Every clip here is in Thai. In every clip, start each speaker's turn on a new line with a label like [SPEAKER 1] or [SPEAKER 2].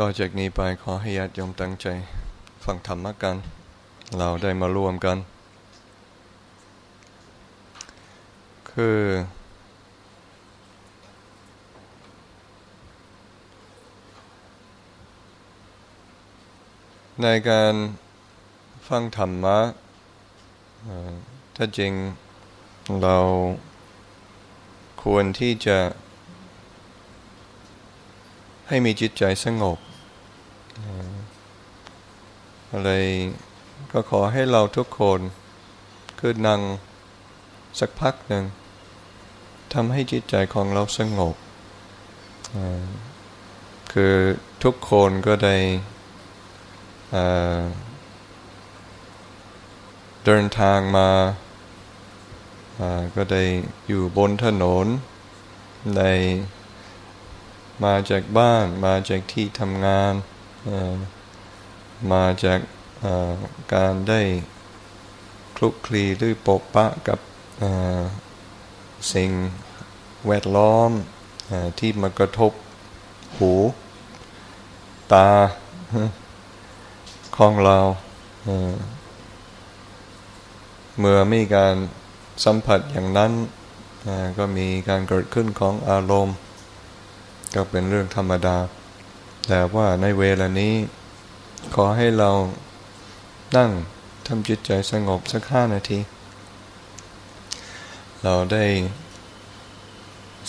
[SPEAKER 1] ต่อจากนี้ไปขอให้ญาติโยมตั้งใจ ฟังธรรมกัน เราได้มาร่วมกัน คือ ในการฟังธรรมะถ้าจริงเราควรที่จะ ให้มีจิตใจสงบอะไรก็ขอให้เราทุกคนคือนั่งสักพักหนึ่งทำให้จิตใจของเราสงบ คือทุกคนก็ได้เดินทางมา ก็ได้อยู่บนถนนใน มาจากบ้าน มาจากที่ทำงาน มาจากการได้คลุกคลีหรือปกปะกับสิ่งแวดล้อมที่มากระทบหู ตาของเรา เมื่อมีการสัมผัสอย่างนั้นก็มีการเกิดขึ้นของอารมณ์ ก็เป็นเรื่องธรรมดา แต่ว่าในเวลานี้ ขอให้เรานั่งทำจิตใจสงบสักห้านาที เราได้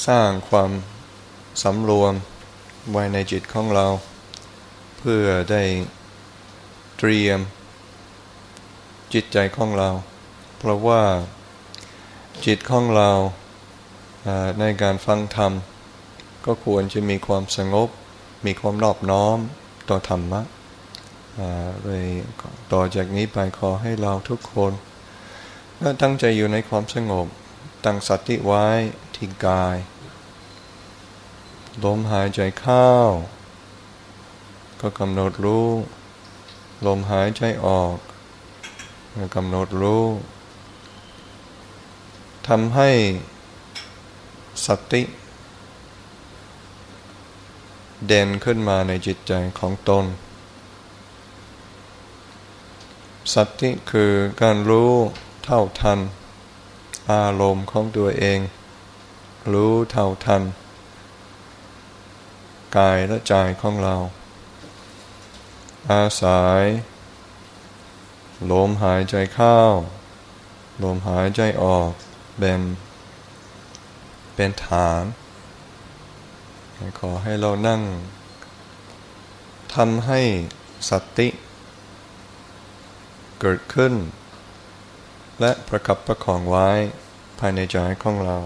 [SPEAKER 1] สร้างความสำรวมไว้ในจิตของเรา เพื่อได้เตรียมจิตใจของเรา เพราะว่าจิตของเราในการฟังธรรม ก็ควรจะมีความสงบ มีความรอบน้อมต่อธรรมะเลยต่อจากนี้ไปขอให้เราทุกคนตั้งใจอยู่ในความสงบ ตั้งสติไว้ที่กาย ลมหายใจเข้า ก็กำหนดรู้ ลมหายใจออกก็กำหนดรู้ทำให้สติ เด่นขึ้นมาในจิตใจของตนสติคือการรู้เท่าทัน อารมณ์ของตัวเอง รู้เท่าทัน กายและใจของเรา อาศัยลมหายใจเข้าลมหายใจออกเป็นเป็นฐาน ขอให้เรานั่งทำให้สติ เกิดขึ้น และประคับประคองไว้ภายในใจของเรา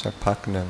[SPEAKER 1] สักพักหนึ่ง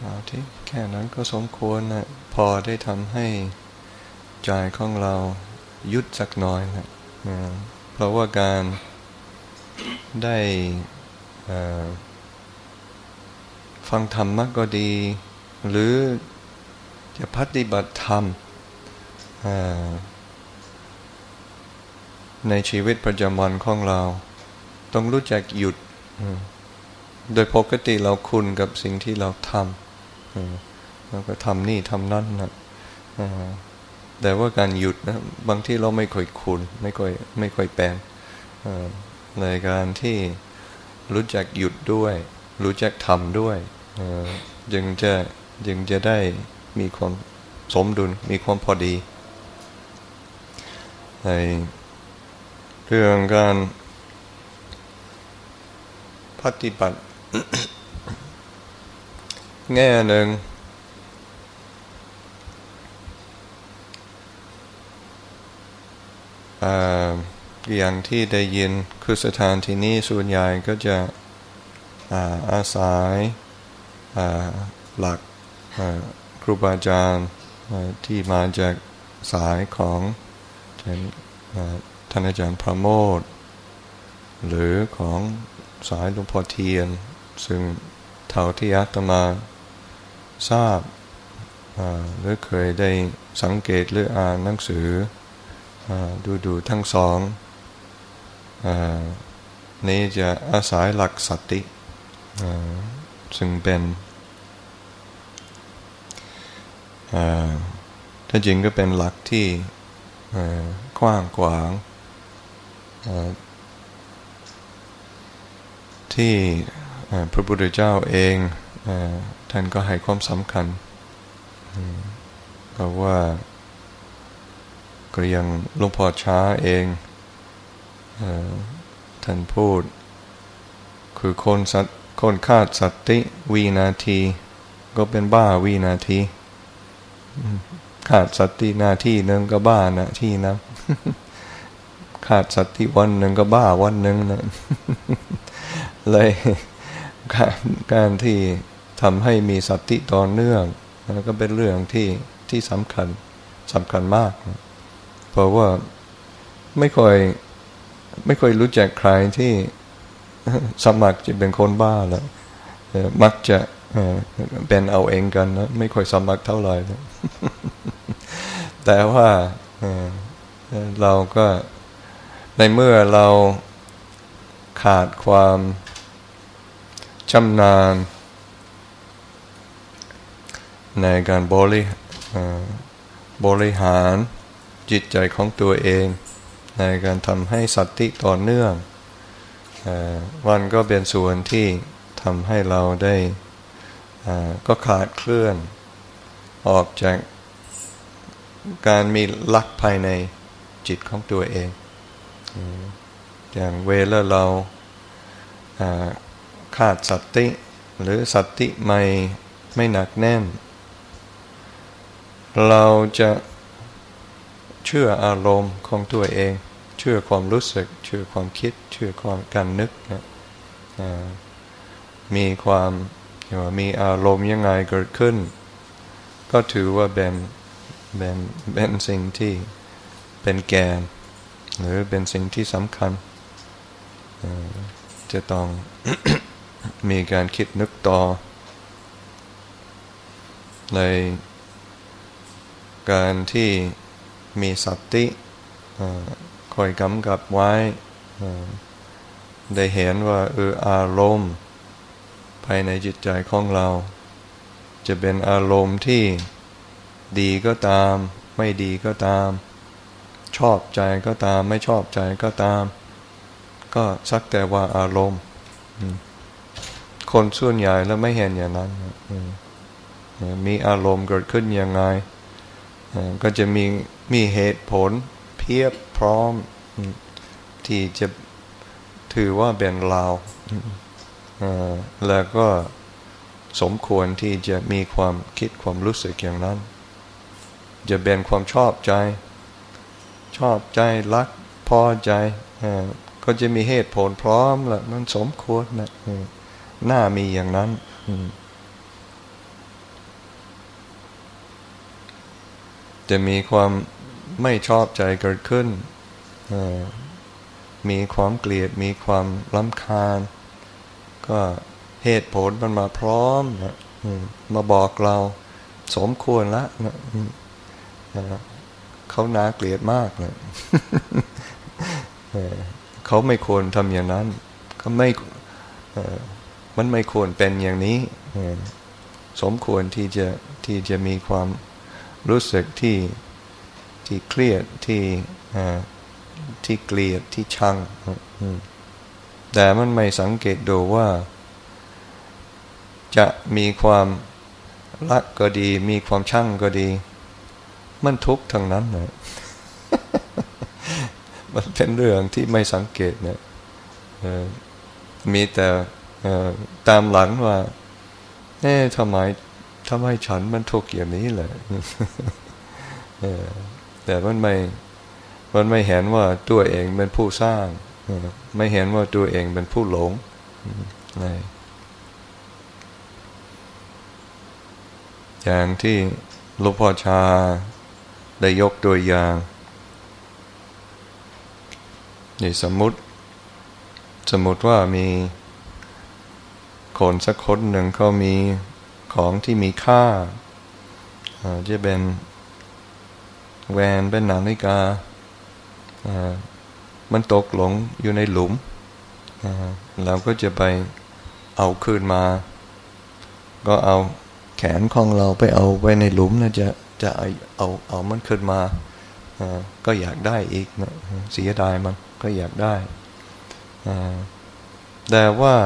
[SPEAKER 1] เอาที่แค่นั้นก็สมควรนะพอได้ทำให้ใจของเรายุดสักหน่อยนะเพราะว่าการได้ฟังธรรมก็ดี หรือจะปฏิบัติธรรมในชีวิตประจำวันของเรา ต้องรู้จักหยุด โดยปกติเราคุณกับสิ่งที่เราทำ เราก็ทำนี่ทำนั่นนะแต่ว่าการหยุดนะ บางที่เราไม่ค่อยคุณไม่ค่อยไม่ค่อยแปลงในการที่รู้จักหยุดด้วย รู้จักทำด้วยจึงจะจึงจะได้มีความสมดุลมีความพอดีในเรื่องการปฏิบัติ แง่หนึ่ง อย่างที่ได้ยินคือสถานที่นี้ส่วนใหญ่ก็จะอาอาศัยหลักครูบาอาจารย์ที่มาจากสายของท่านอาจารย์พระโมทหรือของสายหลวงพ่อเทียน ซึ่งเท่าที่อาตมา ทราบหรือเคยได้สังเกตหรืออ่านหนังสือดูดูทั้งสองนี้จะอาศัยหลักสติซึ่งเป็นถ้าจริงก็เป็นหลักที่กว้างกวางที่พระพุทธเจ้าเอง ท่านก็ให้ความสำคัญเพราะว่าก็ยังหลวงพ่อช้าเองท่านพูด คือคนสัตคนขาดสติวีนาที ก็เป็นบ้าวีนาทีขาดสตินาทีหนึ่งก็บ้านะที่นะขาดสติวันหนึ่งก็บ้าวันหนึ่งนะเลยการที่ ทำให้มีสติต่อเนื่องแล้วก็เป็นเรื่องที่ที่สำคัญสำคัญมากนะเพราะว่าไม่ค่อยไม่ค่อยรู้จักใครที่สมัครจะเป็นคนบ้าแล้วมักจะเป็นเอาเองกันนะไม่ค่อยสมัครเท่าไหร่นะแต่ว่าเราก็ในเมื่อเราขาดความชำนาญ ในการบริบริหารจิตใจของตัวเอง ในการทำให้สติต่อเนื่องวันก็เป็นส่วนที่ทำให้เราได้ก็ขาดเคลื่อน ออกจากการมีลักภายในจิตของตัวเองอย่างเวลาเราขาดสติ หรือสติไม่ไม่หนักแน่น เราจะเชื่ออารมณ์ของตัวเอง เชื่อความรู้สึก เชื่อความคิด เชื่อความการนึกนะมีความว่ามีอารมณ์ยังไงเกิดขึ้น ก็ถือว่าเป็นเป็นเป็นสิ่งที่เป็นแกน หรือเป็นสิ่งที่สำคัญ จะต้องมีการคิดนึกต่อใน การที่มีสติคอยกำกับไว้ ได้เห็นว่าเอออารมณ์ภายในจิตใจของเรา จะเป็นอารมณ์ที่ดีก็ตาม ไม่ดีก็ตาม ชอบใจก็ตาม ไม่ชอบใจก็ตาม ก็สักแต่ว่าอารมณ์คนส่วนใหญ่แล้วไม่เห็นอย่างนั้นมีอารมณ์เกิดขึ้นยังไง ก็จะมีมีเหตุผลเพียบพร้อม ที่จะถือว่าเป็นเราแล้วก็สมควรที่จะมีความคิดความรู้สึกอย่างนั้น จะเป็นความชอบใจ ชอบใจรักพอใจก็จะมีเหตุผลพร้อมละมันสมควรนะน่ามีอย่างนั้น จะมีความไม่ชอบใจเกิดขึ้น มีความเกลียด มีความล้ำคาญ ก็เหตุผลมันมาพร้อมนะมาบอกเราสมควรละนะเขานาเกลียดมากเลยเขาไม่ควรทำอย่างนั้นเขาไม่มันไม่ควรเป็นอย่างนี้ สมควรที่จะที่จะมีความ รู้สึกที่ที่เครียดที่ที่เกลียดที่ชัง แต่มันไม่สังเกตดูว่า จะมีความรักก็ดี มีความช่งก็ดี มันทุกข์ทั้งนั้นนะมันเป็นเรื่องที่ไม่สังเกตเนี่ยมีแต่ตามหลังว่าเอ๊ะทำไม ทำไมฉันมันทุกข์อย่างนี้แหละแต่มันไม่ มันไม่เห็นว่าตัวเองเป็นผู้สร้าง ไม่เห็นว่าตัวเองเป็นผู้หลงอย่างที่ลุพ่อชาได้ยกตัวอย่างนี่สมมติ สมมติว่ามีคนสักคนหนึ่งเขามี ของที่มีค่าจะเป็นแหวนเป็นนาฬิกา มันตกหลงอยู่ในหลุม เราก็จะไปเอาคืนมา ก็เอาแขนของเราไปเอาไว้ในหลุมนะจะจะเอาเอาเอามันขึ้นมา ก็อยากได้อีกนะเสียดายมันก็อยากได้ แต่ว่า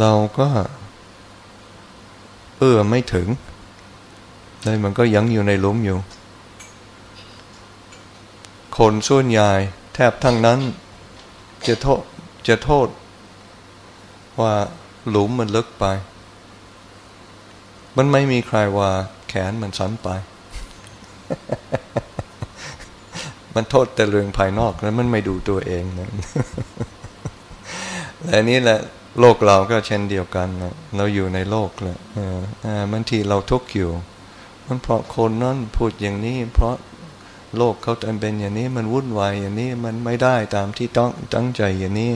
[SPEAKER 1] เราก็ อื้อไม่ถึงเลยมันก็ยังอยู่ในหลุมอยู่ คนส่วนใหญ่แทบทั้งนั้น จะโทษจะโทษ ว่าหลุมมันลึกไป มันไม่มีใครว่าแขนมันสั้นไป มันโทษแต่เรื่องภายนอกแล้วมันไม่ดูตัวเองนะและนี่แหละ โลกเราก็เช่นเดียวกันนะเราอยู่ในโลกแหละบางทีเราทุกข์อยู่ มันเพราะคนนั้นพูดอย่างนี้ เพราะโลกเขาเป็นอย่างนี้ มันวุ่นวายอย่างนี้ มันไม่ได้ตามที่ต้องตั้งใจอย่างนี้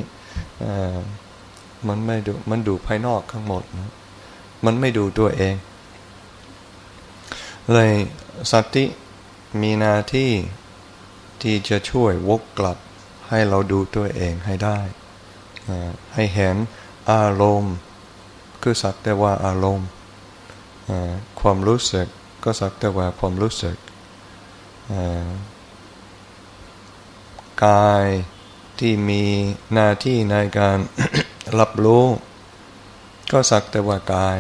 [SPEAKER 1] มันไม่ดูมันดูภายนอกทั้งหมดนะมันไม่ดูตัวเอง เลยสติมีหน้าที่ที่จะช่วยวกกลับให้เราดูตัวเองให้ได้ ให้เห็น อารมณ์ คือสักแต่ว่าอารมณ์ความรู้สึกก็สักแต่ว่าความรู้สึกกายที่มีหน้าที่ในการรับรู้ ก็สักแต่ว่ากาย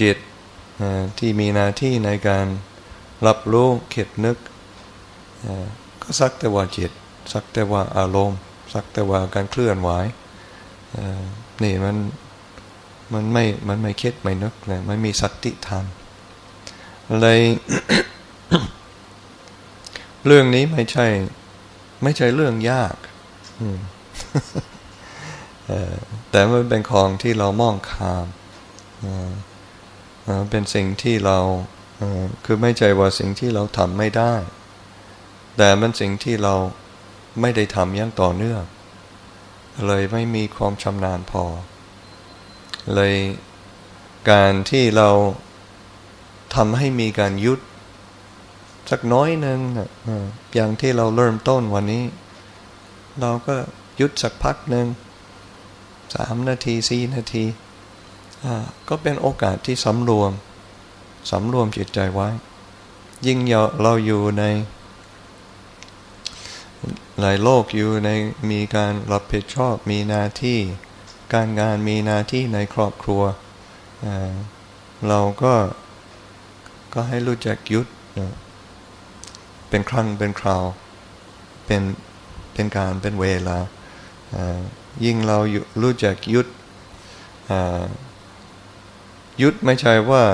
[SPEAKER 1] จิตที่มีหน้าที่ในการรับรู้เข็ดนึกก็สักแต่ว่าจิต สักแต่ว่าอารมณ์ สักแต่ว่าการเคลื่อนไหว นี่มันมันไม่มันไม่คิดไม่นึกเลยมันมีสติธรรมเลยเรื่องนี้ไม่ใช่ ไม่ใช่เรื่องยากแต่มันเป็นของที่เรามองข้ามเป็นสิ่งที่เราคือไม่ใจว่าสิ่งที่เราทำไม่ได้ แต่มันสิ่งที่เราไม่ได้ทำอย่างต่อเนื่อง เลยไม่มีความชำนาญพอ เลยการที่เราทำให้มีการยุดสักน้อยหนึ่งอย่างที่เราเริ่มต้นวันนี้ เราก็ยุดสักพักหนึ่งสามนาทีสี่นาที ก็เป็นโอกาสที่สำรวมสำรวมจิตใจไว้ ยิ่งเราอยู่ใน หลายโลกอยู่ในมีการรับผิดชอบมีหน้าที่ การงานมีหน้าที่ในครอบครัว เราก็ก็ให้รู้จักยุดเป็นครั้งเป็นคราวเป็นเป็นการเป็นเวลา ยิ่งเรารู้จักยุดยุดไม่ใช่ว่า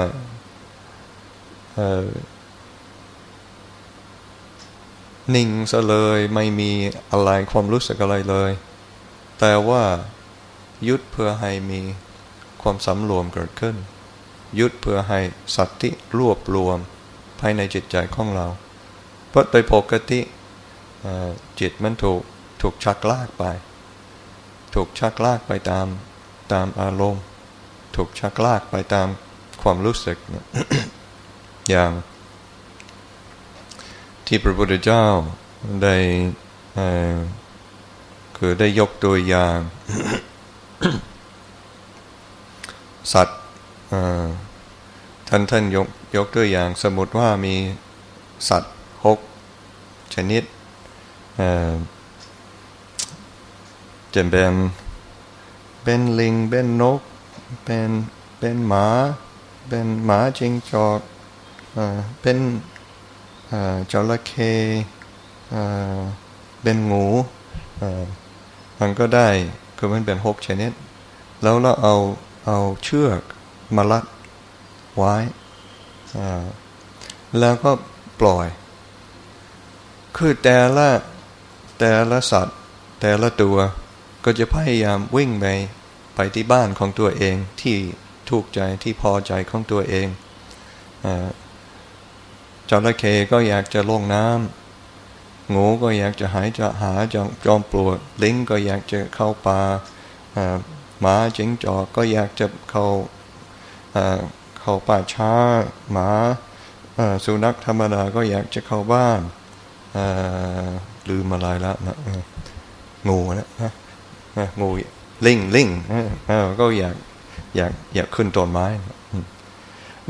[SPEAKER 1] นิ่งซะเลยไม่มีอะไรความรู้สึกอะไรเลย แต่ว่ายุดเพื่อให้มีความสำรวมเกิดขึ้น ยุดเพื่อให้สัตติรวบรวมภายในจิตใจของเรา เพราะโดยปกติจิตมันถูกถูกชักลากไป ถูกชักลากไปตามตามอารมณ์ ถูกชักลากไปตามความรู้สึก อย่าง ที่พระพุทธเจ้าได้คือได้ยกตัวอย่าง สัตว์ท่านท่านยกยกตัวอย่างสมมติว่ามีสัตว์หกชนิดจะเป็นเป็นลิงเป็นนก เป็นเป็นหมา เป็นหมาจิงจอกเป็น จระเข้เป็นงูมันก็ได้คือมันเป็นหกชนิด แล้วเราเอาเอาเชือกมาลัดไว้แล้วก็ปล่อย คือแต่ละแต่ละสัตว์ แต่ละตัวก็จะพยายามวิ่งไปไปที่บ้านของตัวเองที่ถูกใจที่พอใจของตัวเอง จระเข้ก็อยากจะลงน้ำงูก็อยากจะหายจะหาจอมจอมปลวกลิงก็อยากจะเข้าป่าหมาจิงจอกก็อยากจะเข้าเข้าป่าช้าหมาสุนัขธรรมดาก็อยากจะเข้าบ้านลืมมาลายแล้วนะงูนะงูลิงลิงก็อยากอยากอยากขึ้นต้นไม้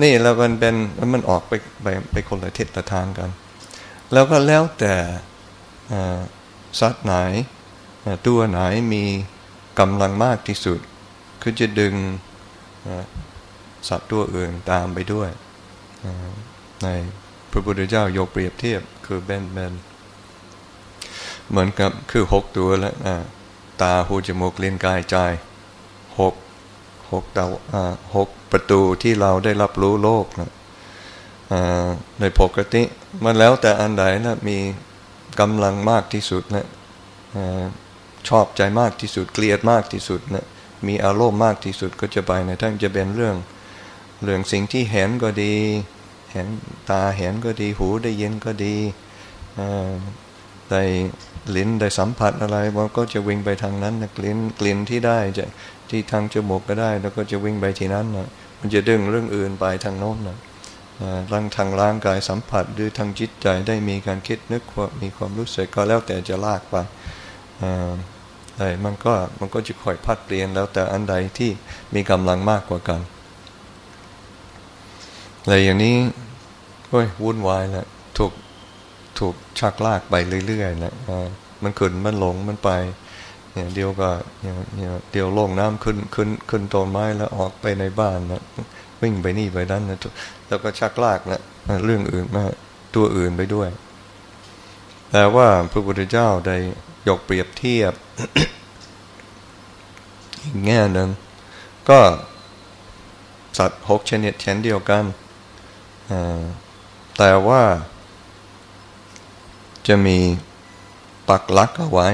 [SPEAKER 1] นี่แล้วมันเป็นมันออกไปไปไปคนละทิศละทางกัน แล้วก็แล้วแต่สัตว์ไหนตัวไหนมีกำลังมากที่สุด คือจะดึงสัตว์ตัวอื่นตามไปด้วย ในพระพุทธเจ้ายกเปรียบเทียบคือเบนเบนเหมือนกับคือหกตัวแล้วตาหูจมูกลิ้นกายใจหกหกดาหก ประตูที่เราได้รับรู้โลกนะในปกติ มันแล้วแต่อันใดนะมีกำลังมากที่สุดนะชอบใจมากที่สุดเกลียดมากที่สุดนะมีอารมณ์มากที่สุดก็จะไปในทั้งจะเป็นเรื่องเรื่องสิ่งที่เห็นก็ดี เห็นตาเห็นก็ดีหูได้ยินก็ดีได้ลิ้นได้สัมผัสอะไรมันก็จะวิ่งไปทางนั้นนะกลิ่นกลิ่นที่ได้จะ ที่ทางจมูกก็ได้ แล้วก็จะวิ่งไปที่นั้นนะมันจะดึงเรื่องอื่นไปทางโน้นนะร่างทางร่างกายสัมผัสหรือทางจิตใจได้มีการคิดนึกมีความรู้สึกก็แล้วแต่จะลากไปไอ้มันก็มันก็จะค่อยพัดเปลี่ยนแล้วแต่อันใดที่มีกำลังมากกว่ากันอะไรอย่างนี้โอ้ยวุ่นวายแล้วถูกถูกชักลากไปเรื่อยๆนะมันขึ้นมันหลงมันไป เนี่ยเดียวก็เนี่ยเดียวลงน้ำขึ้นขึ้นขึ้นต้นไม้แล้วออกไปในบ้านนะวิ่งไปนี่ไปนั้นนะแล้วก็ชักลากนะเรื่องอื่นมาตัวอื่นไปด้วย แต่ว่าพระพุทธเจ้าได้ยกเปรียบเทียบอีกแง่หนึ่งก็สัตว์หกชนิดเช่นเดียวกัน แต่ว่าจะมีปักลักเอาไว้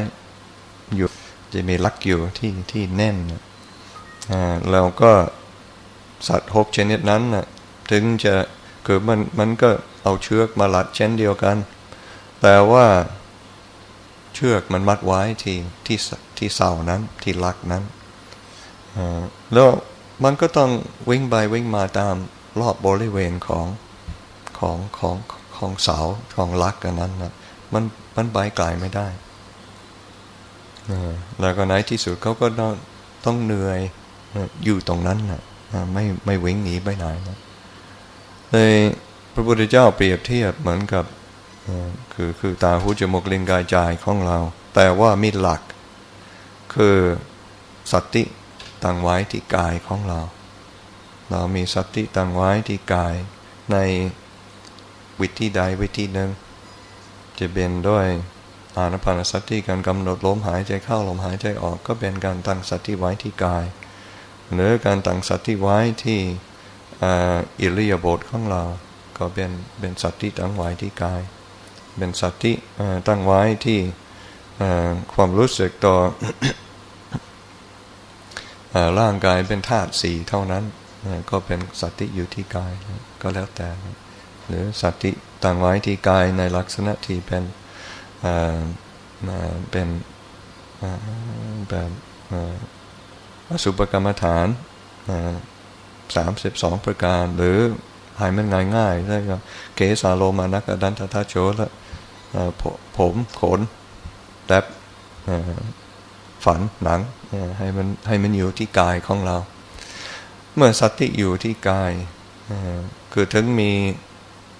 [SPEAKER 1] อยู่ จะมีลักอยู่ที่ที่แน่นอ่าแล้วก็สัตว์หกชนิดนั้นนะถึงจะคือมันมันก็เอาเชือกมาลัดเช่นเดียวกัน แต่ว่าเชือกมันมัดไว้ที่ที่ที่เสานั้นที่ลักนั้นแล้วมันก็ต้องวิ่งไปวิ่งมาตามรอบบริเวณของของของของเสาของลักกันนั้นนะมันมันไปไกลไม่ได้ แล้วก็ในที่สุดเขาก็ต้องเหนื่อยอยู่ตรงนั้นนะไม่ไม่วิ่งหนีไปไหนนะเลยพระพุทธเจ้าเปรียบเทียบเหมือนกับคือคือตาหูจมูกลิ้นกายใจของเรา แต่ว่ามีหลัก คือสติตั้งไว้ที่กายของเรา เรามีสติตั้งไว้ที่กายในวิธีใดวิธีหนึ่งจะเป็นด้วย อานาปานสติการกำหนดลมหายใจเข้าลมหายใจออกก็เป็นการตั้งสติไว้ที่กาย หรือการตั้งสติไว้ที่อิริยาบถของเรา ก็เป็นเป็นสติตั้งไว้ที่กาย เป็นสติตั้งไว้ที่ความรู้สึกต่อร่างกายเป็นธาตุสี่เท่านั้นก็เป็นสติอยู่ที่กายก็แล้วแต่ หรือสติตั้งไว้ที่กายในลักษณะที่เป็น เป็นแบบอสุปกรรมฐานสามสิบสองประการ หรือหายมันง่ายง่ายได้ก็เกสาโลมานักดันททัโชละผมขนแลบฝันหนังให้มันให้มันอยู่ที่กายของเรา เมื่อสติอยู่ที่กายคือถึงมี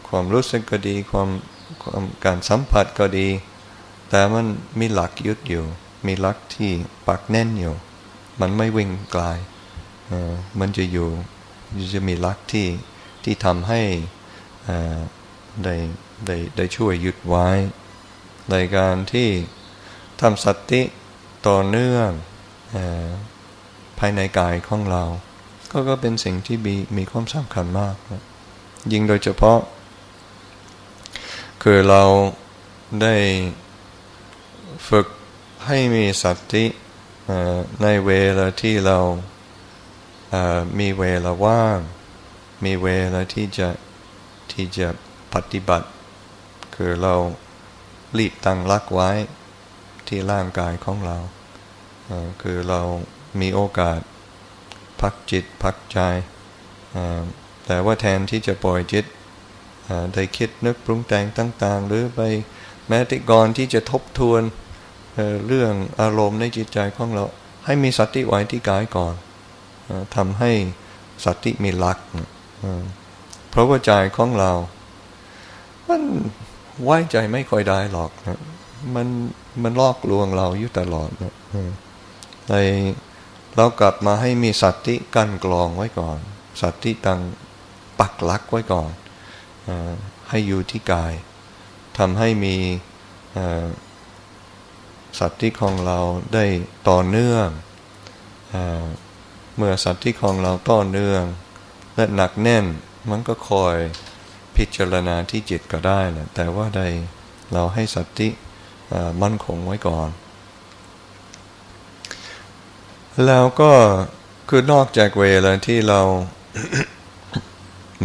[SPEAKER 1] ความรู้สึกก็ดีความความการสัมผัสก็ดี แต่มันมีหลักยึดอยู่ มีหลักที่ปักแน่นอยู่ มันไม่วิ่งไกลมันจะอยู่จะมีหลักที่ที่ทำให้ได้ได้ได้ช่วยยึดไว้ ในการที่ทำสติต่อเนื่องภายในกายของเรา ก็ก็เป็นสิ่งที่มีมีความสำคัญมากนะยิ่งโดยเฉพาะ คือเราได้ ฝึกให้มีสติในเวลาที่เรามีเวลาว่าง มีเวลาที่จะที่จะปฏิบัติ คือเรารีบตั้งรักไว้ที่ร่างกายของเรา คือเรามีโอกาสพักจิตพักใจ แต่ว่าแทนที่จะปล่อยจิตได้คิดนึกปรุงแต่งต่าง ๆ หรือไปแม้แต่ก่อนที่จะทบทวน เรื่องอารมณ์ในจิตใจของเรา ให้มีสติไว้ที่กายก่อนทำให้สติมีลักเพราะว่าใจของเรา มันไว้ใจไม่ค่อยได้หรอกนะมันมันลอกลวงเราอยู่ตลอดนะในเรากลับมาให้มีสติกั้นกรองไว้ก่อนสติตังปักลักไว้ก่อนอให้อยู่ที่กายทำให้มี สัติของเราได้ต่อเนื่องอเมื่อสัติของเราต่อเนื่อง และหนักแน่นมันก็คอยพิจารณาที่จิตก็ได้แหละแต่ว่าใดเราให้สัติมั่นคงไว้ก่อน แล้วก็คือนอกจากเวลาที่เรา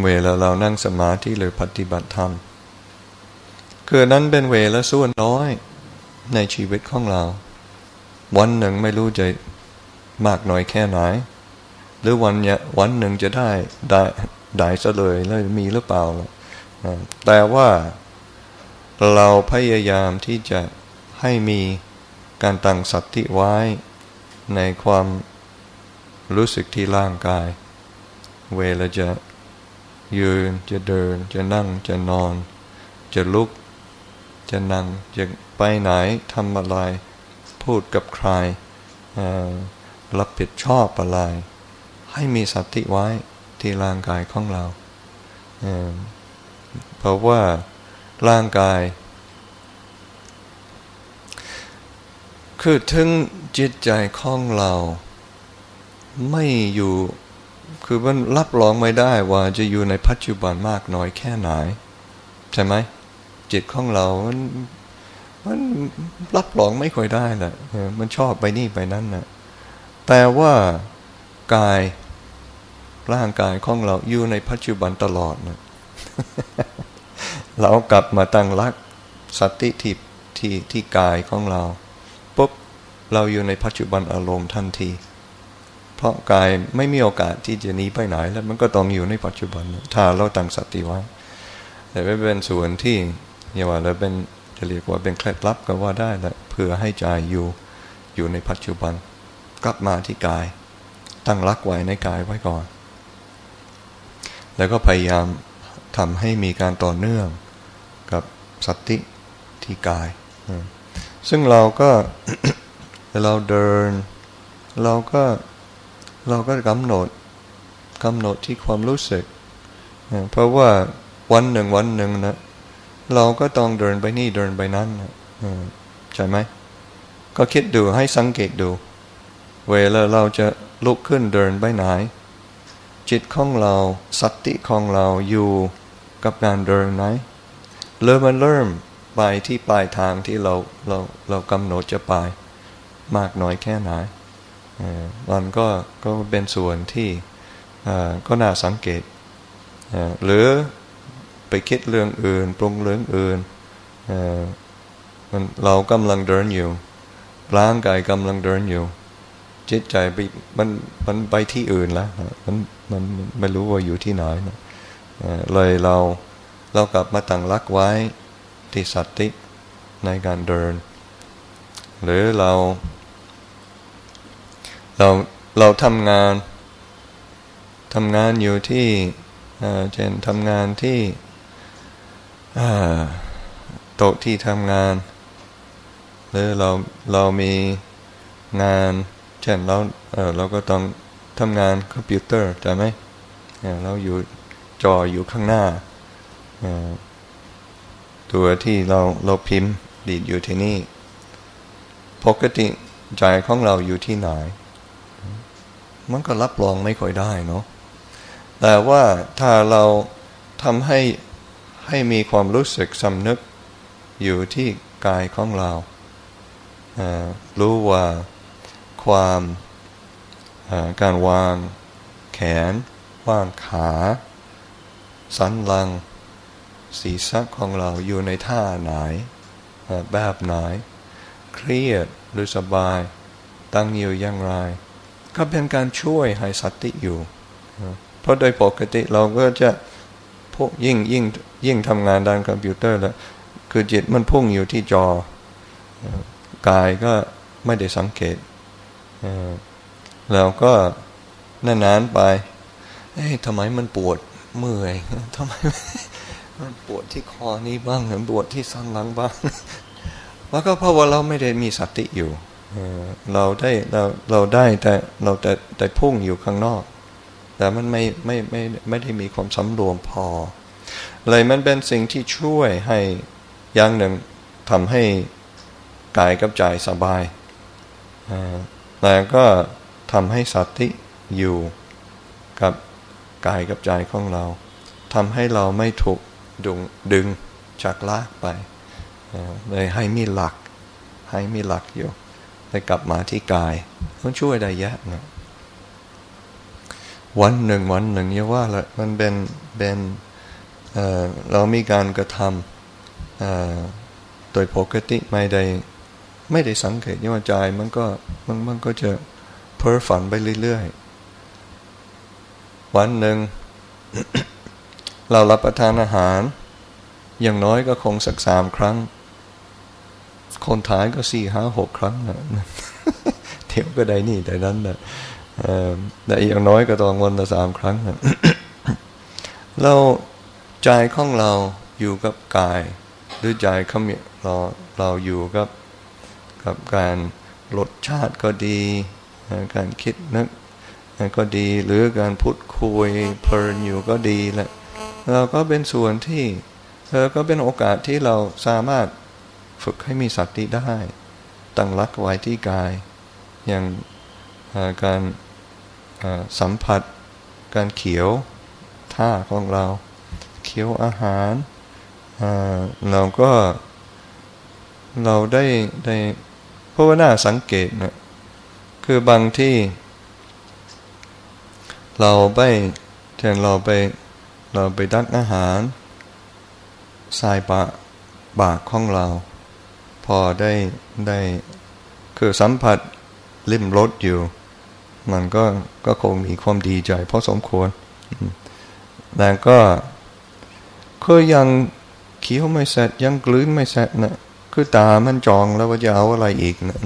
[SPEAKER 1] เวลาเรานั่งสมาธิหรือปฏิบัติธรรม คือนั้นเป็นเวลาส่วนน้อย ในชีวิตของเรา วันหนึ่งไม่รู้จะมากน้อยแค่ไหน หรือวันเนี้ยวันหนึ่งจะได้ได้ได้ซะเลยแล้วมีหรือเปล่า แต่ว่าเราพยายามที่จะให้มีการตั้งสติไว้ในความรู้สึกที่ร่างกาย เวลาจะยืนจะเดิน จะนั่งจะนอน จะลุก จะนั่งจะ ไปไหนทำอะไร พูดกับใครรับผิดชอบอะไร ให้มีสติไว้ที่ร่างกายของเราเพราะว่าร่างกาย คือถึงจิตใจของเรา ไม่อยู่ คือมันรับรองไม่ได้ว่าจะอยู่ในปัจจุบันมากน้อยแค่ไหน ใช่ไหมจิตของเรามัน มันรับรองไม่ค่อยได้แหละมันชอบไปนี่ไปนั่นนะแต่ว่ากายร่างกายของเราอยู่ในปัจจุบันตลอดนะเรากลับมาตั้งรักสติที่ที่ที่กายของเราปุ๊บเราอยู่ในปัจจุบันอารมณ์ทันที เพราะกายไม่มีโอกาสที่จะหนีไปไหน แล้วมันก็ต้องอยู่ในปัจจุบัน ถ้าเราตั้งสติไว้แต่ไม่เป็นส่วนที่อย่าว่าเราเป็น จะเรียกว่าเป็นเคล็ดลับก็ว่าได้แหละเพื่อให้ใจอยู่อยู่ในปัจจุบัน กลับมาที่กาย ตั้งรักไว้ในกายไว้ก่อน แล้วก็พยายามทำให้มีการต่อเนื่องกับสติที่กาย ซึ่งเราก็เราเดิน เราก็เราก็กำหนดกำหนดที่ความรู้สึก เพราะว่าวันหนึ่งวันหนึ่งนะ เราก็ต้องเดินไปนี่เดินไปนั้นใช่ไหม ก็คิดดูให้สังเกตดู เวลาเราจะลุกขึ้นเดินไปไหน จิตของเราสติของเราอยู่กับการเดินไหนเริ่มมันเริ่มไปที่ปลายทางที่เราเราเรากำหนดจะไป มากน้อยแค่ไหนมันก็ก็เป็นส่วนที่ก็น่าสังเกตหรือ ไปคิดเรื่องอื่น ปรุงเรื่องอื่นมันเรากำลังเดินอยู่ร่างกายกำลังเดินอยู่ จิตใจไปมันมันไปที่อื่นแล้วมันมันไม่รู้ว่าอยู่ที่ไหนเลยเราเรากลับมาตั้งรักไว้ที่สติในการเดิน หรือเราเราเราทำงานทำงานอยู่ที่เช่นทำงานที่ โต๊ะที่ทำงาน หรือเราเรามีงานเช่นเราเเราก็ต้องทำงานคอมพิวเตอร์ใช่ไหมเราอยู่จออยู่ข้างหน้า ตัวที่เราเราพิมพ์ดีดอยู่ที่นี่ ปกติใจของเราอยู่ที่ไหน มันก็รับรองไม่ค่อยได้เนาะแต่ว่าถ้าเราทำให้ ให้มีความรู้สึกสำนึกอยู่ที่กายของเรา รู้ว่าความการวางแขนวางขา สันหลัง ศีรษะของเราอยู่ในท่าไหน แบบไหน เครียดหรือสบาย ตั้งอยู่อย่างไร ก็เป็นการช่วยให้สติอยู่ เพราะโดยปกติเราก็จะ พวกยิ่งยิ่งยิ่งทำงานด้านคอมพิวเตอร์แล้วคือจิตมันพุ่งอยู่ที่จอกายก็ไม่ได้สังเกตแล้วก็นานๆไปเฮ้ยทำไมมันปวดเมื่อยทำไมมันปวดที่คอนี้บ้างหรือปวดที่สันหลังบ้างแล้วก็เพราะว่าเราไม่ได้มีสติอยู่เราได้เราเราได้แต่เราแต่แต่พุ่งอยู่ข้างนอก แต่มันไม่ไม่ไม่ไม่ได้มีความสำรวมพอ เลยมันเป็นสิ่งที่ช่วยให้อย่างหนึ่งทำให้กายกับใจสบายแล้วก็ทำให้สติอยู่กับกายกับใจของเราทำให้เราไม่ถูกดึงดึงจากลากไปเลยให้มีหลักให้มีหลักอยู่เลยกลับมาที่กายมันช่วยได้เยอะนะ วันหนึ่งวันหนึ่งอย่าว่าละมันเป็นเป็นเเรามีการกระทำโดยปกติไม่ได้ไม่ได้สังเกตว่าใจมันก็มันมันก็จะเพ้อฝันไปเรื่อยๆ วันหนึ่ง เรารับประทานอาหาร อย่างน้อยก็คงสักสามครั้ง คนท้ายก็สี่ห้าหกครั้งนะเที่ยวก็ได้นี่แต่นั้นนะ แต่อย่างน้อยก็ต้องวันละสามครั้ง เราใจของเราอยู่กับกาย หรือใจเขาเราเราอยู่กับกับการลดชาติก็ดี การคิดนึกก็ดีหรือการพูดคุยเพลินอยู่ก็ดีแหละเราก็เป็นส่วนที่เธอก็เป็นโอกาสที่เราสามารถฝึกให้มีสติได้ ตั้งรักไว้ที่กาย อย่างการ สัมผัสการเขียวท่าของเราเขียวอาหารเราก็เราได้ได้เพราะว่าน่าสังเกตนะคือบางที่ เราไปเช่นเราไปเราไปดักอาหารทรายปะบากของเรา พอได้ได้คือสัมผัสลิ่มรสอยู่ มันก็ก็คงมีความดีใจเพราะสมควรแต่ก็คือยังเคี้ยวไม่เสร็จยังกลืนไม่เสร็จนะคือตามันจองแล้วว่าจะเอาอะไรอีกนะ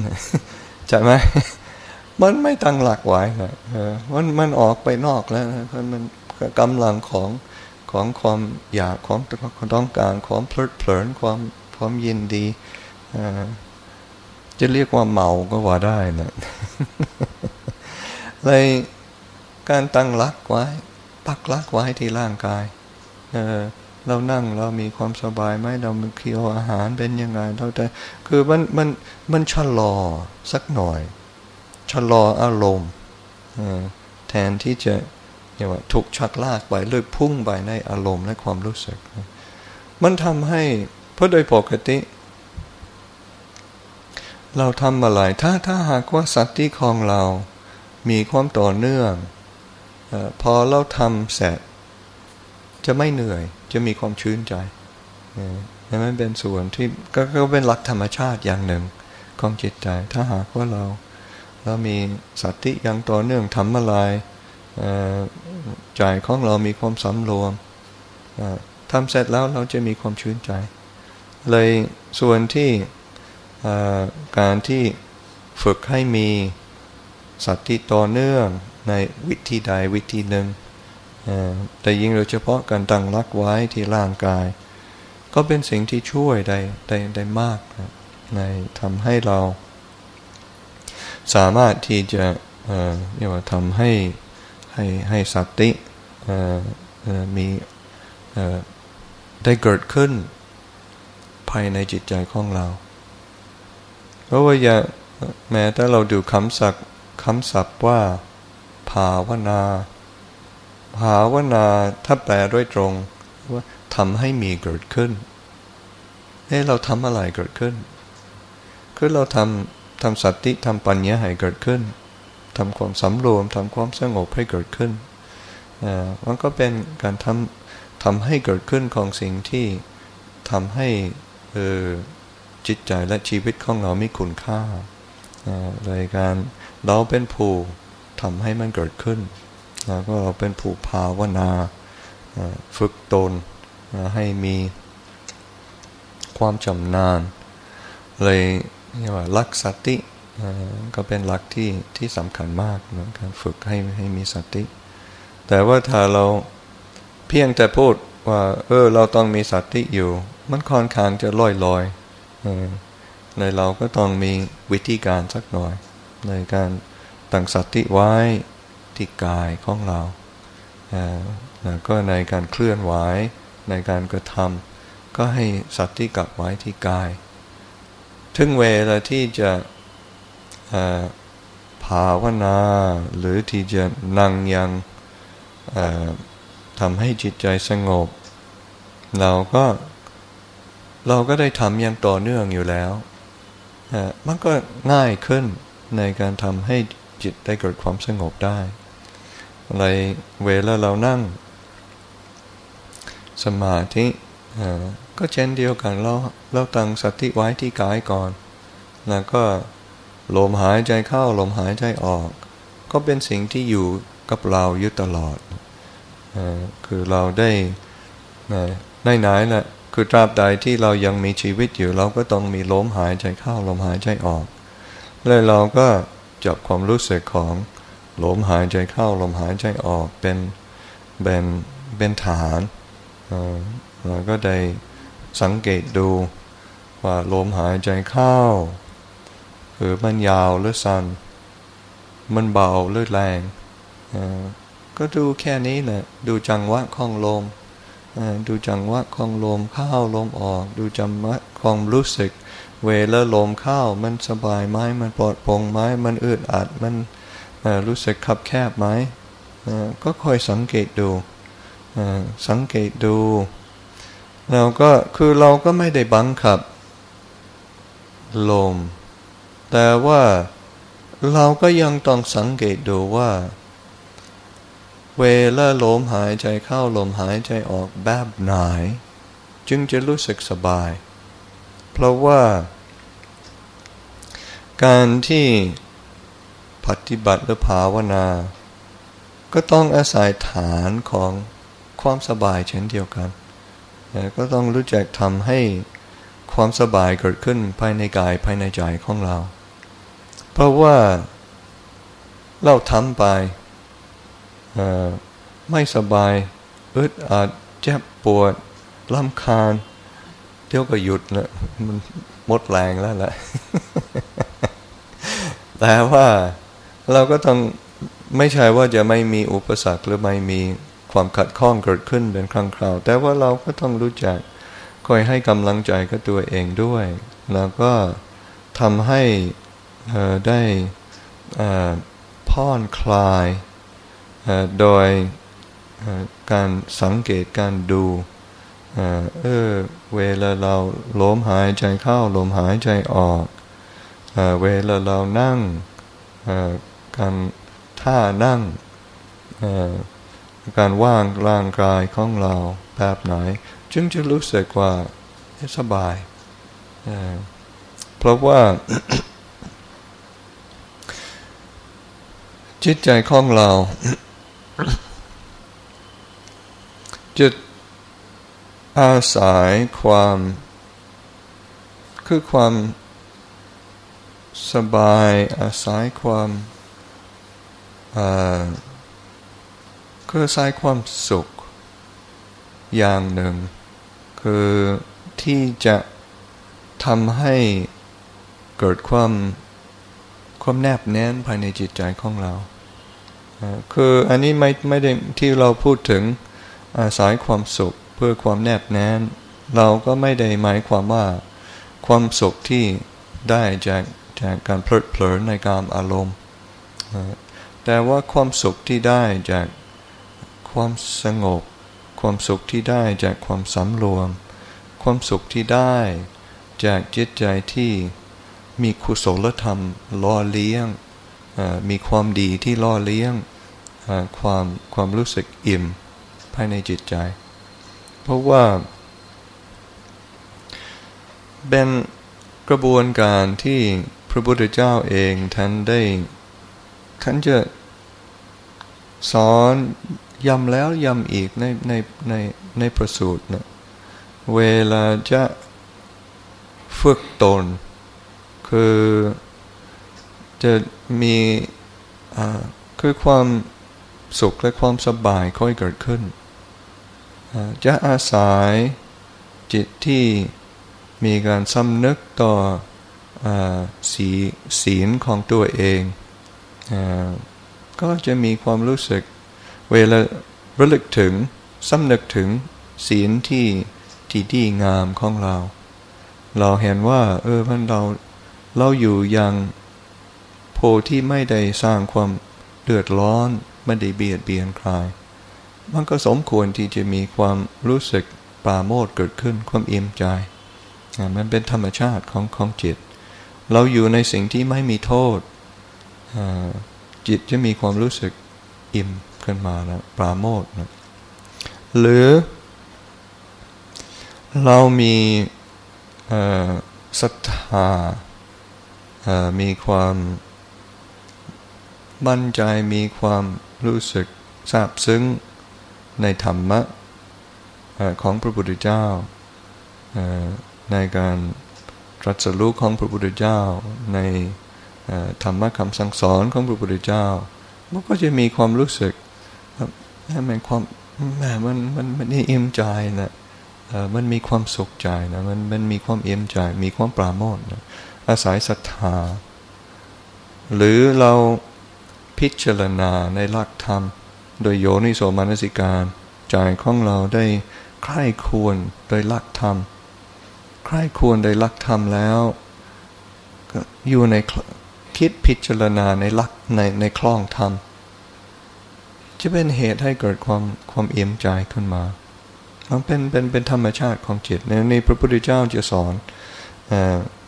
[SPEAKER 1] ใช่ไหมมันไม่ตั้งหลักไว้นะมันมันออกไปนอกแล้วนะมันกำลังของของความอยากของความต้องการความเพลิดเพลินความความยินดีจะเรียกว่าเมาก็ว่าได้นะ เลยการตั้งรักไว้ ปักรักไว้ที่ร่างกายเออเรานั่งเรามีความสบายไหมเราเคี้ยวอาหารเป็นยังไงเราแต่คือมันมันมันชะลอสักหน่อยชะลออารมณ์แทนที่จะอย่างว่าถูกชักลากไปเลยพุ่งไปในอารมณ์และความรู้สึก มันทำให้เพราะโดยปกติ เราทำอะไรถ้าถ้าหากว่าสัตว์ที่ของเรา มีความต่อเนื่องพอเราทำเสร็จ จะไม่เหนื่อย จะมีความชื้นใจนี่นเป็นส่วนที่ก็เป็นหลักธรรมชาติอย่างหนึ่งของจิตใจ ถ้าหากว่าเราเรามีสติอย่างต่อเนื่องทำอะไรใจของเรามีความสำรวมทำเสร็จแล้วเราจะมีความชื้นใจ เลยส่วนที่การที่ฝึกให้มี สัติต่อเนื่องในวิธีใดวิธีหนึ่ง แต่ยิ่งโดยเฉพาะการตั้งรักไว้ที่ร่างกาย ก็เป็นสิ่งที่ช่วยได้ได้ได้มากในทำให้เรา สามารถที่จะเรียกว่าทำให้ให้ให้สติมีได้เกิดขึ้นภายในจิตใจของเรา เพราะว่าอย่าแม้แต่เราดูคำศัพท์ คำศัพท์ว่า ภาวนา ภาวนาถ้าแปลด้วยตรง ว่าทำให้มีเกิดขึ้นเฮ้เราทำอะไรเกิดขึ้น คือเราทำทำสติทำปัญญาให้เกิดขึ้นทำความสำรวมทำความสงบให้เกิดขึ้นมันก็เป็นการทำทำให้เกิดขึ้นของสิ่งที่ทำให้จิตใจและชีวิตของเรามีคุณค่าโดยการ เราเป็นผู้ทำให้มันเกิดขึ้น แล้วก็เราเป็นผู้ภาวนาฝึกตนให้มีความจำนาน เลยเรียกว่าลักสติก็เป็นหลักที่ที่สำคัญมากนะการฝึกให้ให้มีสติ แต่ว่าถ้าเราเพียงแต่พูดว่า เออ เราต้องมีสติอยู่ มันค่อนข้างจะลอยลอยในเราก็ต้องมีวิธีการสักหน่อย ในการตั้งสติไว้ที่กายของเราแล้วก็ในการเคลื่อนไหวในการกระทำก็ให้สติกลับไว้ที่กาย ถึงเวลาที่จะภาวนาหรือที่จะนั่งยังทำให้จิตใจสงบ เราก็เราก็ได้ทำอย่างต่อเนื่องอยู่แล้ว มันก็ง่ายขึ้น ในการทำให้จิตได้เกิดความสงบได้อะไรเวลาเรานั่ง สมาธิก็เช่นเดียวกันเราเราตั้งสติไว้ที่กายก่อน แล้วก็ลมหายใจเข้าลมหายใจออก ก็เป็นสิ่งที่อยู่กับเราอยู่ตลอด คือเราได้ได้ไหนแหละคือตราบใดที่เรายังมีชีวิตอยู่เราก็ต้องมีลมหายใจเข้าลมหายใจออก เลยเราก็จับความรู้สึกของลมหายใจเข้าลมหายใจออกเป็นเป็นเป็นฐานเราก็ได้สังเกตดูว่าลมหายใจเข้าคือมันยาวหรือสั้นมันเบาหรือแรงก็ดูแค่นี้แหละดูจังหวะของลมดูจังหวะของลมเข้าลมออก ดูจังหวะของรู้สึก เวลาลมเข้ามันสบายไหมมันปลอดโปร่งไหมมันอึดอัดมันรู้สึกคับแคบไหมก็คอยสังเกตดูสังเกตดู เราก็คือเราก็ไม่ได้บังคับ ลม แต่ว่าเราก็ยังต้องสังเกตดูว่า เวลาลมหายใจเข้าลมหายใจออกแบบไหน จึงจะรู้สึกสบาย เพราะว่า การที่ปฏิบัติหรือภาวนา ก็ต้องอาศัยฐานของความสบายเช่นเดียวกัน ก็ต้องรู้จักทำให้ความสบายเกิดขึ้นภายในกายภายในใจของเรา เพราะว่าเราทำไปไม่สบายอึดอัดเจ็บปวดลำคาญ เที่ยวก็หยุดนะมันหมดแรงแล้วแหละแต่ว่าเราก็ต้องไม่ใช่ว่าจะไม่มีอุปสรรคหรือไม่มีความขัดข้องเกิดขึ้นเป็นครั้งคราว แต่ว่าเราก็ต้องรู้จักคอยให้กำลังใจกับตัวเองด้วย แล้วก็ทำให้ได้พ่อนคลายโดยการสังเกตการดู เออเวลาเราลมหายใจเข้าลมหายใจออกเวลาเรานั่งการท่านั่งการว่างร่างกายของเราแบบไหน จึงจะรู้สึกว่าสบาย เพราะว่า จิตใจของเราจะ อาศัยความ คือความสบายอาศัยความคืออาศัยความสุข อย่างหนึ่ง คือที่จะทำให้เกิดความความแนบแน่นภายในจิตใจของเรา คืออันนี้ไม่ไม่ได้ที่เราพูดถึงอาศัยความสุข พื่อความแนบแน่นเราก็ไม่ได้หมายความว่า ความสุขที่ได้จากจากการเพลิดเพลินในการอารมณ์แต่ว่าความสุขที่ได้จากความสงบ ความสุขที่ได้จากความสำรวม ความสุขที่ได้จากจิตใจที่มีคุศลธรรมล่อเลี้ยง มีความดีที่ล่อเลี้ยง ความความรู้สึกอิ่มภายในจิตใจ เพราะว่า เป็นกระบวนการที่พระพุทธเจ้าเองท่านได้ท่านจะสอนย้ำแล้วย้ำอีกในในในในประสูตรนะเวลาจะฝึกตน คือจะมีคือความสุขและความสบายค่อยเกิดขึ้น จะอาศัยจิตที่มีการสำนึกต่อสีศีลของตัวเอง ก็จะมีความรู้สึกเวลาระลึกถึงสำนึกถึงศีลที่ที่ดีงามของเรา เราเห็นว่า เออมันเราเราอยู่อย่างโพที่ไม่ได้สร้างความเดือดร้อน ไม่ได้เบียดเบียนใคร มันก็สมควรที่จะมีความรู้สึกปาโมดเกิดขึ้นความอิ่มใจ มันเป็นธรรมชาติของของจิต เราอยู่ในสิ่งที่ไม่มีโทษ จิตจะมีความรู้สึกอิ่มขึ้นมานะปราโมทนะหรือ เรามีศรัทธามีความมั่นใจมีความรู้สึกซาบซึ้ง ในธรรมะของพระพุทธเจ้า ในการตรัสรู้ของพระพุทธเจ้า ในธรรมะคำสั่งสอนของพระพุทธเจ้ามันก็จะมีความรู้สึกมันความแหมมันมันมันเอิ่มใจนะมันมีความสุขใจนะมันมันมีความเอิ่มใจ มีความปราโมทนะอาศัยศรัทธา หรือเราพิจารณาในหลักธรรม โดยโยนิโสมานสิการใจของเราได้ใคร่ควรโดยลักธรรมใคร่ควรโดยลักธรรมแล้วอยู่ในคิดพิจารณาในลักในในคล้องธรรม จะเป็นเหตุให้เกิดความความเอี่ยมใจขึ้นมามันเป็นเป็นเป็นธรรมชาติของจิตในในพระพุทธเจ้าจะสอน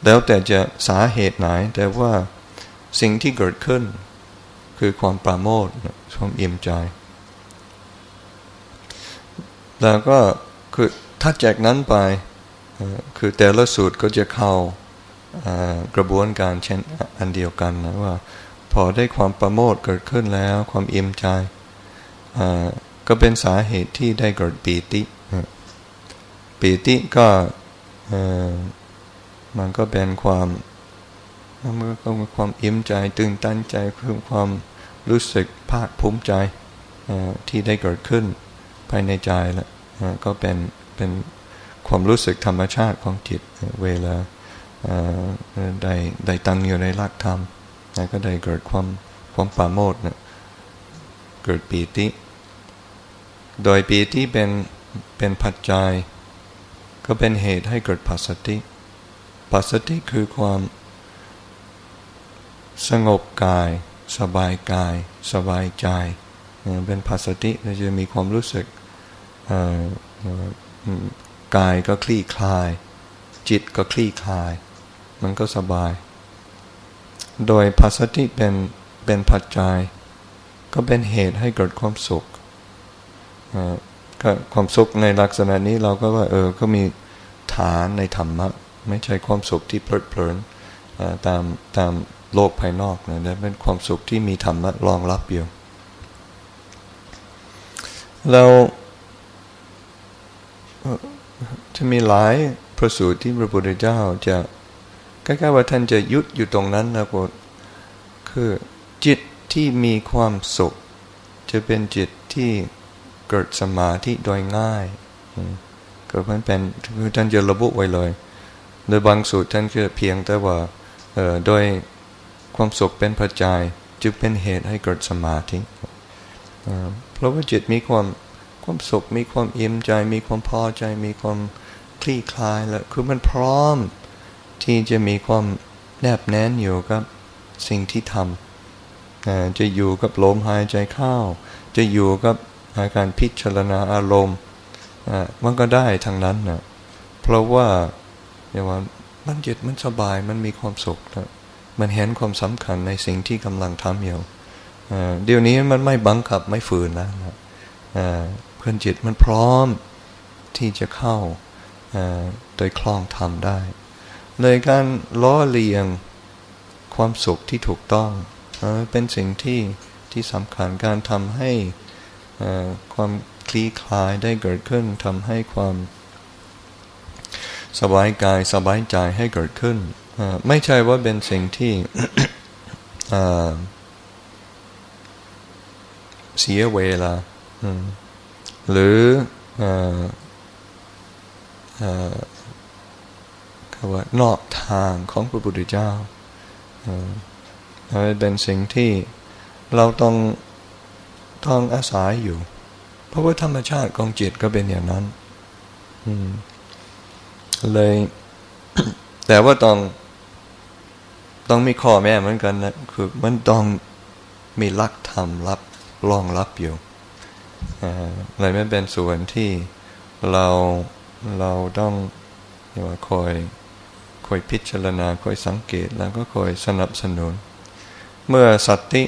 [SPEAKER 1] แล้วแต่จะสาเหตุไหน แต่ว่าสิ่งที่เกิดขึ้น คือความปราโมทความเอิ่ยมใจ แล้วก็คือถ้าแจกนั้นไปคือแต่ละสูตรก็จะเข้ากระบวนการเช่นอันเดียวกันนะว่า พอได้ความประโมทเกิดขึ้นแล้วความอิ่มใจก็เป็นสาเหตุที่ได้เกิดปีติปีติก็มันก็เป็นความมันก็มีความอิ่มใจตื่นตันใจเพิ่มความรู้สึกภาคภูมิใจที่ได้เกิดขึ้นภายในใจแล้ว ก็เป็นเป็นความรู้สึกธรรมชาติของจิตเวลาได้ได้ตั้งอยู่ในรักธรรมก็ได้เกิดความความปาโมดนะเกิดปีติ โดยปีติเป็นเป็นปัจจัย ก็เป็นเหตุให้เกิดปัสสติปัสสติคือความสงบกาย สบายกาย สบายใจ เป็นภาสติเราจะมีความรู้สึก กายก็คลี่คลาย จิตก็คลี่คลาย มันก็สบาย โดยภาสติเป็นเป็นปัจจัย ก็เป็นเหตุให้เกิดความสุขก็ความสุขในลักษณะนี้เราก็ว่า เออ ก็มีฐานในธรรมะ ไม่ใช่ความสุขที่เพลิดเพลินตามตามโลกภายนอกนะแต่เป็นความสุขที่มีธรรมะรองรับอยู่เรา จะมีหลายพระสูตรที่พระพุทธเจ้าจะใกล้ๆว่าท่านจะยุดอยู่ตรงนั้นนะกคือจิตที่มีความสุข จะเป็นจิตที่เกิดสมาธิโดยง่ายก็มันเป็นคือท่านจะระบุไว้เลย โดยบางสูตรท่านก็เพียงแต่ว่าโดยความสุขเป็นปัจจัยจึงเป็นเหตุให้เกิดสมาธิเพราะว่าจิตมีความ ความสุข มีความอิ่มใจ มีความพอใจ มีความคลี่คลายแล้วคือมันพร้อม ที่จะมีความแนบแน่นอยู่กับสิ่งที่ทำจะอยู่กับลมหายใจเข้า จะอยู่กับอาการพิจารณาอารมณ์มันก็ได้ทางนั้นนะเพราะว่าอย่างว่ามันจิตมันสบายมันมีความสุขนะมันเห็นความสำคัญในสิ่งที่กำลังทำอยู่เดี๋ยวนี้มันไม่บังคับไม่ฝืนแล้วนะ เพื่อนจิตมันพร้อมที่จะเข้าโดยคล่องทำได้ เลยการล้อเลียงความสุขที่ถูกต้อง เป็นสิ่งที่ที่สำคัญการทำให้ความคลี่คลายได้เกิดขึ้นทำให้ความสบายกายสบายใจให้เกิดขึ้น ไม่ใช่ว่าเป็นสิ่งที่เสียเวลา หรือคำว่านอกทางของพระพุทธเจ้าเป็นสิ่งที่เราต้องต้องอาศัยอยู่ เพราะว่าธรรมชาติของจิตก็เป็นอย่างนั้นเลย แต่ว่าต้องต้องมีข้อแม่เหมือนกันนะคือมันต้องมีลักธรรมรับรองรับอยู่ อะไรไม่เป็นส่วนที่เราเราต้องว่าคอยคอยพิจารณาคอยสังเกตแล้วก็คอยสนับสนุน เมื่อสติ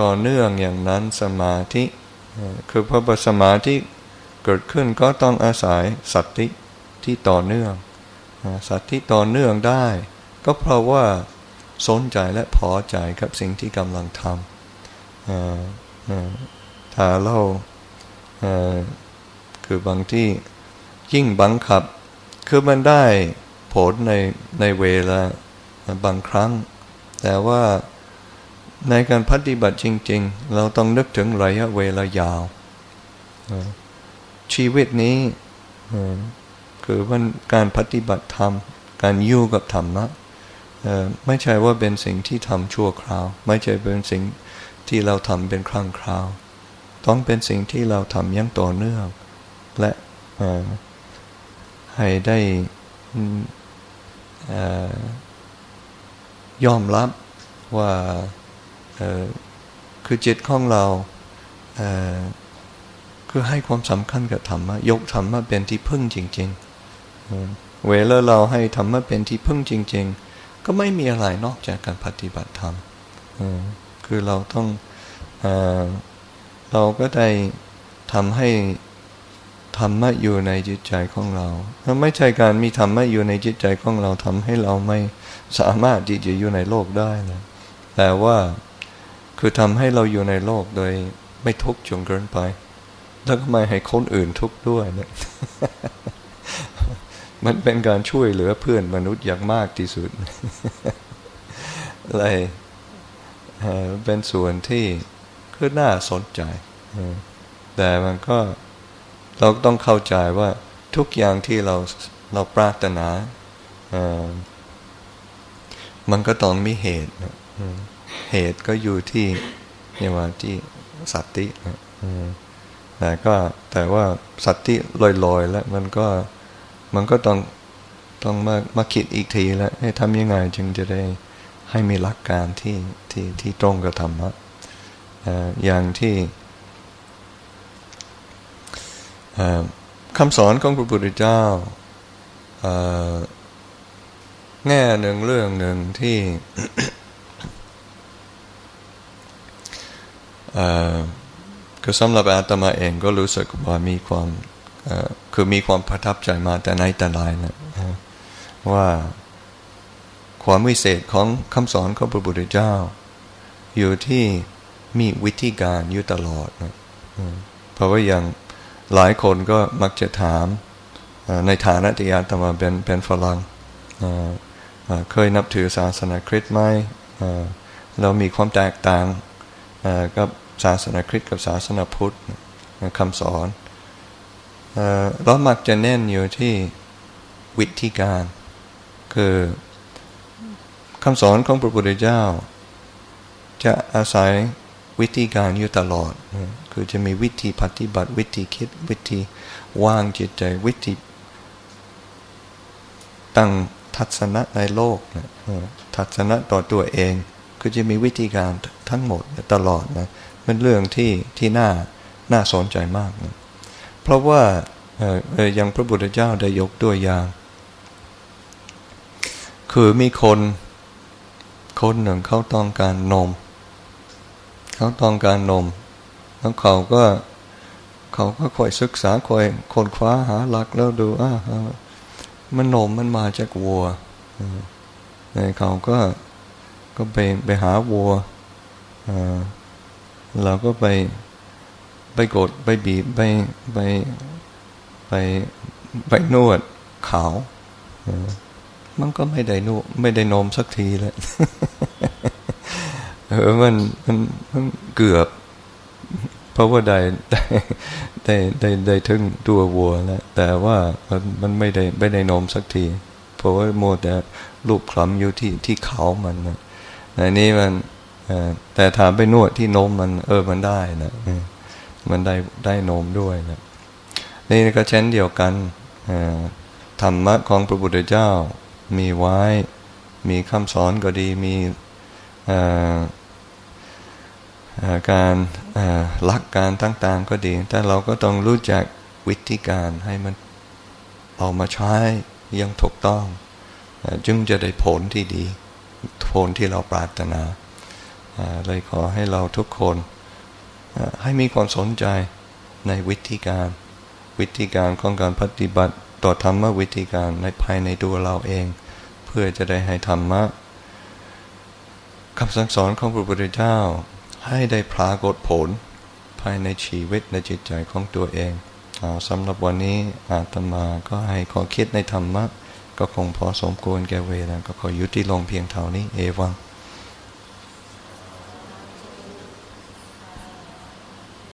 [SPEAKER 1] ต่อเนื่องอย่างนั้นสมาธิคือพอสมาธิเกิดขึ้นก็ต้องอาศัยสติที่ต่อเนื่องสตติต่อเนื่องได้ ก็เพราะว่าสนใจและพอใจกับสิ่งที่กำลังทำ ถ้าเราคือบางที่ยิ่งบังคับ คือมันได้ผลในในเวลาบางครั้ง แต่ว่าในการปฏิบัติจริง ๆ เราต้องนึกถึงระยะเวลายาว ชีวิตนี้คือว่าการปฏิบัติธรรม การอยู่กับธรรมะไม่ใช่ว่าเป็นสิ่งที่ทำชั่วคราว ไม่ใช่เป็นสิ่งที่เราทำเป็นครั้งคราว ต้องเป็นสิ่งที่เราทำยั่งต่อเนื่อง และให้ได้ยอมรับว่าคือจิตของเราคือให้ความสำคัญกับธรรมะยกธรรมะเป็นที่พึ่งจริงๆเวลาเราให้ธรรมะเป็นที่พึ่งจริง ๆ ก็ไม่มีอะไรนอกจากการปฏิบัติธรรมคือเราต้อง เราก็ได้ทำให้ธรรมะอยู่ในจิตใจของเราไม่ใช่การมีธรรมะอยู่ในจิตใจของเราทำให้เราไม่สามารถที่จะอยู่ในโลกได้นะแต่ว่าคือทำให้เราอยู่ในโลกโดยไม่ทุกข์จนเกินไป แล้วก็ไม่ให้คนอื่นทุกข์ด้วยเนะมันเป็นการช่วยเหลือเพื่อนมนุษย์อย่างมากที่สุดเลยเป็นส่วนที่ คือน่าสนใจแต่มันก็เราต้องเข้าใจว่าทุกอย่างที่เราเราปรารถนามันก็ต้องมีเหตุเหตุก็อยู่ที่นี่ว่าที่สัตติแต่ก็แต่ว่าสัตติลอยๆแล้วมันก็มันก็ต้องต้องมามาคิดอีกทีแล้วให้ทำยังไงจึงจะได้ให้มีหลักการที่ที่ที่ตรงกับธรรมะ อย่างที่คำสอนของพระพุทธเจ้าแง่หนึ่งเรื่องหนึ่งที่ก็สำหรับอาตมาเองก็รู้สึกว่ามีความคือมีความประทับใจมาแต่ในแต่ไรนะว่าความวิเศษของคำสอนของพระพุทธเจ้า อยู่ที่ มีวิธีการอยู่ตลอดนะเพราะว่าอย่างหลายคนก็มักจะถามในฐานะที่อาตมาเป็นเป็นฝรั่งเคยนับถือศาสนาคริสต์ไหมเรามีความแตกต่างกับศาสนาคริสต์กับศาสนาพุทธคำสอนเรามักจะเน้นอยู่ที่วิธีการ คือคำสอนของพระพุทธเจ้า จะอาศัย วิธีการอยู่ตลอด คือจะมีวิธีปฏิบัติ วิธีคิด วิธีวางจิตใจ วิธีตั้งทัศนะในโลกทัศนะต่อตัวเอง คือจะมีวิธีการทั้งหมดตลอดนะเป็นเรื่องที่ที่น่าน่าสนใจมากนะเพราะว่าอย่างพระพุทธเจ้าได้ยกตัวอย่าง คือมีคน คนหนึ่งเขาต้องการนม เขาต้องการนม แล้วเขาก็เขาก็คอยศึกษาคอยค้นคว้าหาหลักแล้วดูอ่ามันนมมันมาจากวัวเขาก็ก็ไปไปหาวัวเราก็ไปไปกดไปบีบไปไปไปไปนวดขาว มันก็ไม่ได้นูไม่ได้นมสักทีเลย เออมันมันมันเกือบเพราะว่าได้ได้ได้ได้ได้ถึงตัววัวแล้วแต่ว่ามันมันไม่ได้ไม่ได้นมสักที เพราะว่าโมแต่รูปคลำอยู่ที่ที่เขามันนะอันนี้มันแต่ถามไปนวดที่นมมัน เออมันได้นะมันได้ได้นมด้วยนะนี่ก็เช่นเดียวกันธรรมะของพระพุทธเจ้ามีไว้ มีคำสอนก็ดีมี การลักการต่างๆก็ดี แต่เราก็ต้องรู้จักวิธีการให้มันเอามาใช้ยังถูกต้อง จึงจะได้ผลที่ดี ผลที่เราปรารถนาเลยขอให้เราทุกคนให้มีความสนใจในวิธีการ วิธีการของการปฏิบัติต่อธรรมวิธีการในภายในตัวเราเอง เพื่อจะได้ให้ธรรมะคำสั่งสอนของพระพุทธเจ้า ให้ได้พรากฏผล ภายในชีวิตในจิตใจของตัวเองเอาสำหรับวันนี้อาตมาก็ให้ขอคิดในธรรมะ ก็คงพอสมควรแก่เวลาก็ขอยุติลงเพียงเท่านี้เอวัง